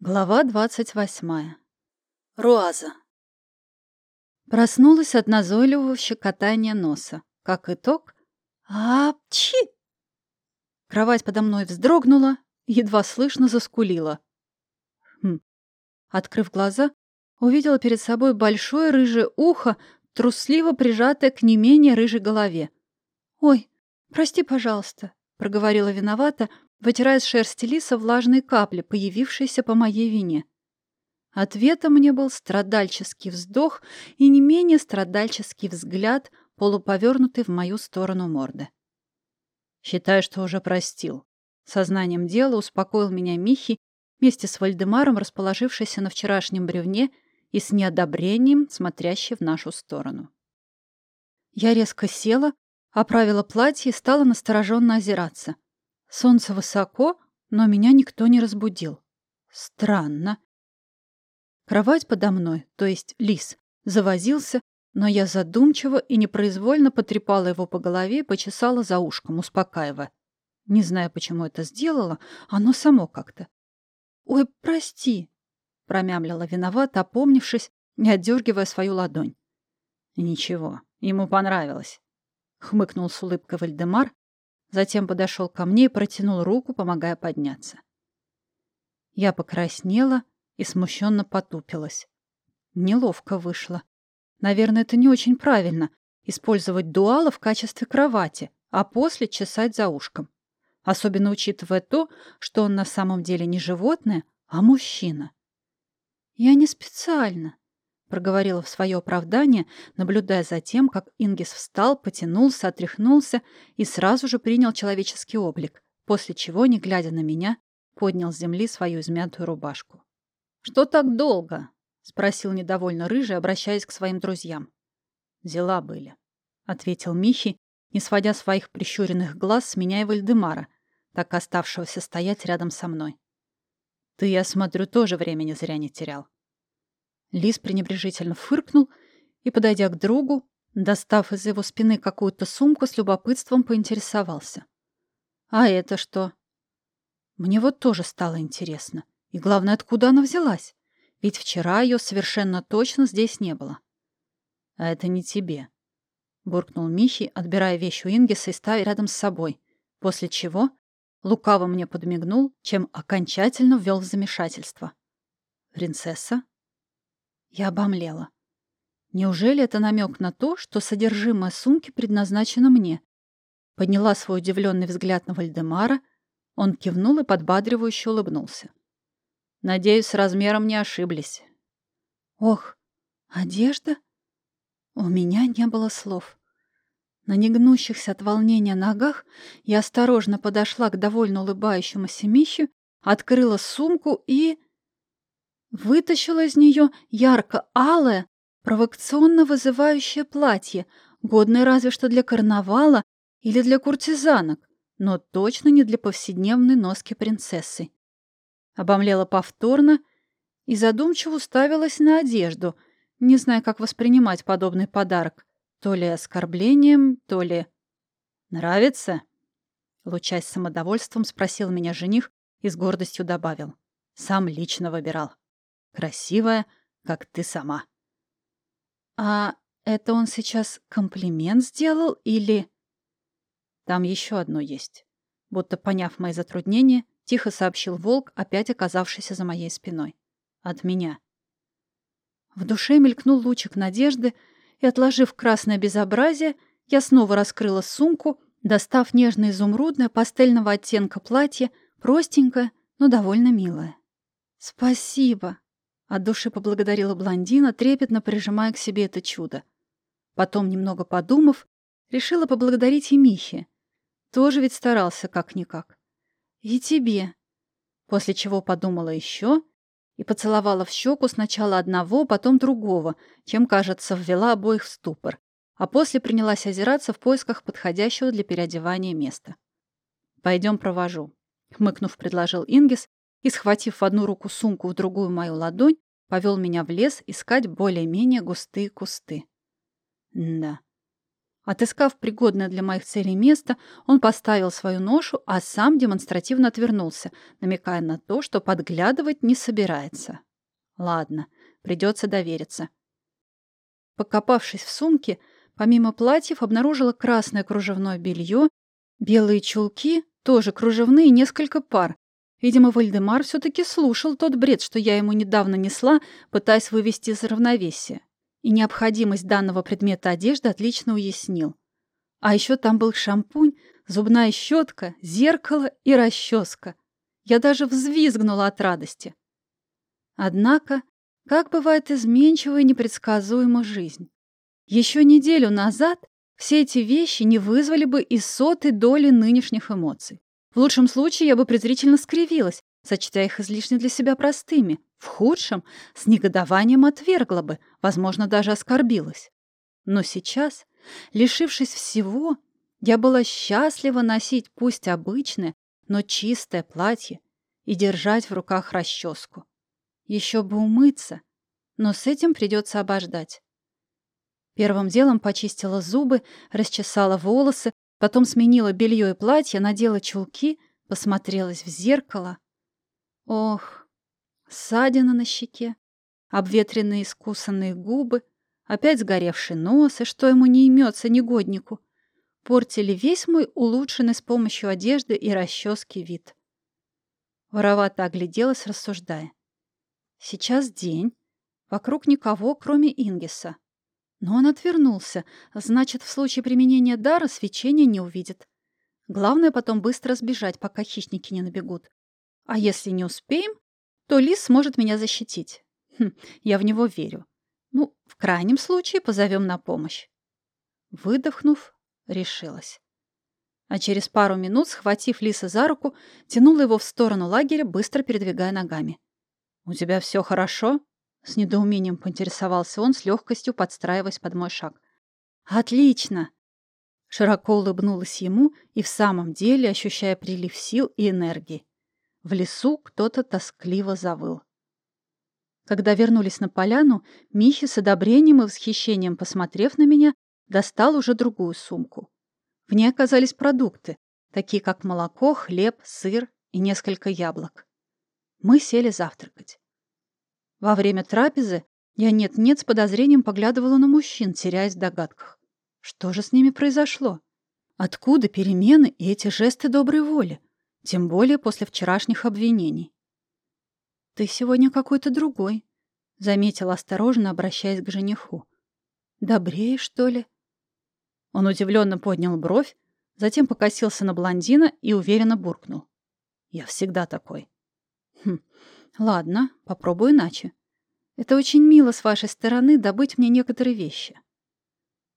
Глава двадцать восьмая. Руаза. Проснулась от назойливого щекотания носа. Как итог — апчи! Кровать подо мной вздрогнула, едва слышно заскулила. Хм. Открыв глаза, увидела перед собой большое рыжее ухо, трусливо прижатое к не менее рыжей голове. «Ой, прости, пожалуйста», — проговорила виновата, вытирая с шерсти лиса влажные капли, появившиеся по моей вине. Ответом мне был страдальческий вздох и не менее страдальческий взгляд, полуповернутый в мою сторону морды. «Считаю, что уже простил». Сознанием дела успокоил меня Михи вместе с Вальдемаром, расположившийся на вчерашнем бревне и с неодобрением смотрящий в нашу сторону. Я резко села, оправила платье и стала настороженно озираться — Солнце высоко, но меня никто не разбудил. Странно. Кровать подо мной, то есть лис, завозился, но я задумчиво и непроизвольно потрепала его по голове и почесала за ушком, успокаивая. Не знаю, почему это сделала, оно само как-то. «Ой, прости», — промямлила виновата, опомнившись, не отдергивая свою ладонь. «Ничего, ему понравилось», — хмыкнул с улыбкой Вальдемар, Затем подошел ко мне и протянул руку, помогая подняться. Я покраснела и смущенно потупилась. Неловко вышло. Наверное, это не очень правильно — использовать дуала в качестве кровати, а после чесать за ушком. Особенно учитывая то, что он на самом деле не животное, а мужчина. Я не специально, проговорила в свое оправдание, наблюдая за тем, как Ингис встал, потянулся, отряхнулся и сразу же принял человеческий облик, после чего, не глядя на меня, поднял с земли свою измятую рубашку. «Что так долго?» — спросил недовольно Рыжий, обращаясь к своим друзьям. «Дела были», — ответил Михи, не сводя своих прищуренных глаз с меня и Вальдемара, так оставшегося стоять рядом со мной. «Ты, я смотрю, тоже времени зря не терял». Лис пренебрежительно фыркнул и, подойдя к другу, достав из его спины какую-то сумку, с любопытством поинтересовался. «А это что?» Мне вот тоже стало интересно. И главное, откуда она взялась? Ведь вчера ее совершенно точно здесь не было. «А это не тебе», — буркнул Михи, отбирая вещь у Ингиса и ставя рядом с собой, после чего лукаво мне подмигнул, чем окончательно ввел в замешательство. «Принцесса?» Я обомлела. Неужели это намек на то, что содержимое сумки предназначено мне? Подняла свой удивленный взгляд на Вальдемара. Он кивнул и подбадривающе улыбнулся. Надеюсь, с размером не ошиблись. Ох, одежда? У меня не было слов. На негнущихся от волнения ногах я осторожно подошла к довольно улыбающемуся Михе, открыла сумку и... Вытащила из нее ярко-алое, провокационно вызывающее платье, годное разве что для карнавала или для куртизанок, но точно не для повседневной носки принцессы. Обомлела повторно и задумчиво уставилась на одежду, не зная, как воспринимать подобный подарок. То ли оскорблением, то ли... «Нравится?» Лучась самодовольством, спросил меня жених и с гордостью добавил. «Сам лично выбирал» красивая, как ты сама. А это он сейчас комплимент сделал или... Там еще одно есть. Будто поняв мои затруднения, тихо сообщил волк, опять оказавшийся за моей спиной. От меня. В душе мелькнул лучик надежды, и, отложив красное безобразие, я снова раскрыла сумку, достав нежное изумрудное пастельного оттенка платье, простенькое, но довольно милое. «Спасибо!» От души поблагодарила блондина, трепетно прижимая к себе это чудо. Потом, немного подумав, решила поблагодарить и Михе. Тоже ведь старался как-никак. И тебе. После чего подумала еще и поцеловала в щеку сначала одного, потом другого, чем, кажется, ввела обоих в ступор, а после принялась озираться в поисках подходящего для переодевания места. «Пойдем провожу», — хмыкнув, предложил Ингис, и, схватив в одну руку сумку, в другую мою ладонь, повел меня в лес искать более-менее густые кусты. Да. Отыскав пригодное для моих целей место, он поставил свою ношу, а сам демонстративно отвернулся, намекая на то, что подглядывать не собирается. Ладно, придется довериться. Покопавшись в сумке, помимо платьев обнаружила красное кружевное белье, белые чулки, тоже кружевные, несколько пар. Видимо, Вальдемар все-таки слушал тот бред, что я ему недавно несла, пытаясь вывести из равновесия. И необходимость данного предмета одежды отлично уяснил. А еще там был шампунь, зубная щетка, зеркало и расческа. Я даже взвизгнула от радости. Однако как бывает изменчива и непредсказуема жизнь. Еще неделю назад все эти вещи не вызвали бы и сотой доли нынешних эмоций. В лучшем случае я бы презрительно скривилась, сочтя их излишне для себя простыми. В худшем — с негодованием отвергла бы, возможно, даже оскорбилась. Но сейчас, лишившись всего, я была счастлива носить пусть обычное, но чистое платье и держать в руках расческу. Еще бы умыться, но с этим придется обождать. Первым делом почистила зубы, расчесала волосы, потом сменила белье и платье, надела чулки, посмотрелась в зеркало. Ох, ссадина на щеке, обветренные искусанные губы, опять сгоревший нос, и что ему не имется негоднику, портили весь мой улучшенный с помощью одежды и расчески вид. Воровато огляделась, рассуждая. Сейчас день. Вокруг никого, кроме Ингиса. Но он отвернулся. Значит, в случае применения дара свечения не увидит. Главное потом быстро сбежать, пока хищники не набегут. А если не успеем, то лис сможет меня защитить. Хм, я в него верю. Ну, в крайнем случае позовем на помощь. Выдохнув, решилась. А через пару минут, схватив лиса за руку, тянула его в сторону лагеря, быстро передвигая ногами. «У тебя все хорошо?» С недоумением поинтересовался он, с легкостью подстраиваясь под мой шаг. «Отлично!» Широко улыбнулась ему и в самом деле ощущая прилив сил и энергии. В лесу кто-то тоскливо завыл. Когда вернулись на поляну, Михи с одобрением и восхищением, посмотрев на меня, достал уже другую сумку. В ней оказались продукты, такие как молоко, хлеб, сыр и несколько яблок. Мы сели завтракать. Во время трапезы я нет-нет с подозрением поглядывала на мужчин, теряясь в догадках. Что же с ними произошло? Откуда перемены и эти жесты доброй воли? Тем более после вчерашних обвинений. «Ты сегодня какой-то другой», — заметила осторожно, обращаясь к жениху. «Добрее, что ли?» Он удивленно поднял бровь, затем покосился на блондина и уверенно буркнул. «Я всегда такой». Хм, ладно, попробую иначе. Это очень мило с вашей стороны добыть мне некоторые вещи.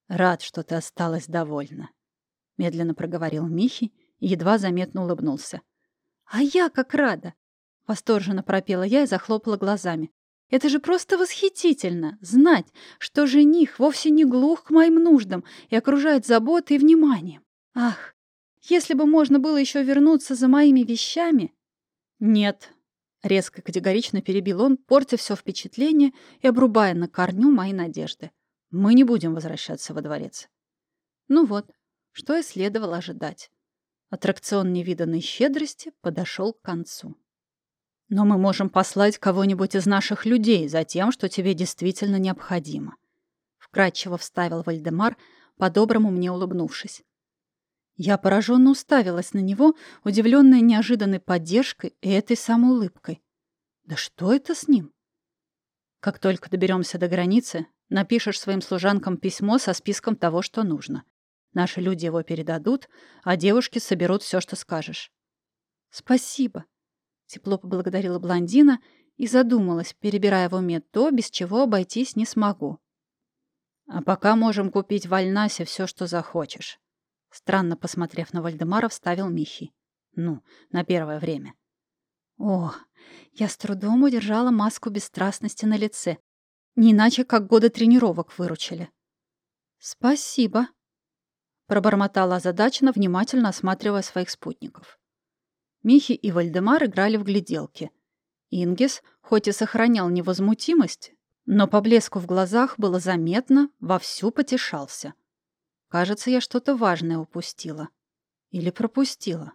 Рад, что ты осталась довольна, медленно проговорил Михи и едва заметно улыбнулся. А я как рада! Восторженно пропела я и захлопала глазами. Это же просто восхитительно знать, что жених вовсе не глух к моим нуждам и окружает заботой и вниманием. Ах, если бы можно было еще вернуться за моими вещами. Нет, Резко категорично перебил он, портя все впечатление и обрубая на корню мои надежды. Мы не будем возвращаться во дворец. Ну вот, что и следовало ожидать. Аттракцион невиданной щедрости подошел к концу. Но мы можем послать кого-нибудь из наших людей за тем, что тебе действительно необходимо. Вкратчиво вставил Вальдемар, по-доброму мне улыбнувшись. Я пораженно уставилась на него, удивленная неожиданной поддержкой и этой самой улыбкой. Да что это с ним? Как только доберемся до границы, напишешь своим служанкам письмо со списком того, что нужно. Наши люди его передадут, а девушки соберут все, что скажешь. Спасибо. Тепло поблагодарила блондина и задумалась, перебирая в уме то, без чего обойтись не смогу. А пока можем купить в Альнасе все, что захочешь. Странно посмотрев на Вальдемара, вставил Михи. Ну, на первое время. О, я с трудом удержала маску бесстрастности на лице. Не иначе, как годы тренировок выручили. Спасибо. Пробормотала озадаченно, внимательно осматривая своих спутников. Михи и Вальдемар играли в гляделки. Ингис, хоть и сохранял невозмутимость, но по блеску в глазах было заметно, вовсю потешался. Кажется, я что-то важное упустила. Или пропустила.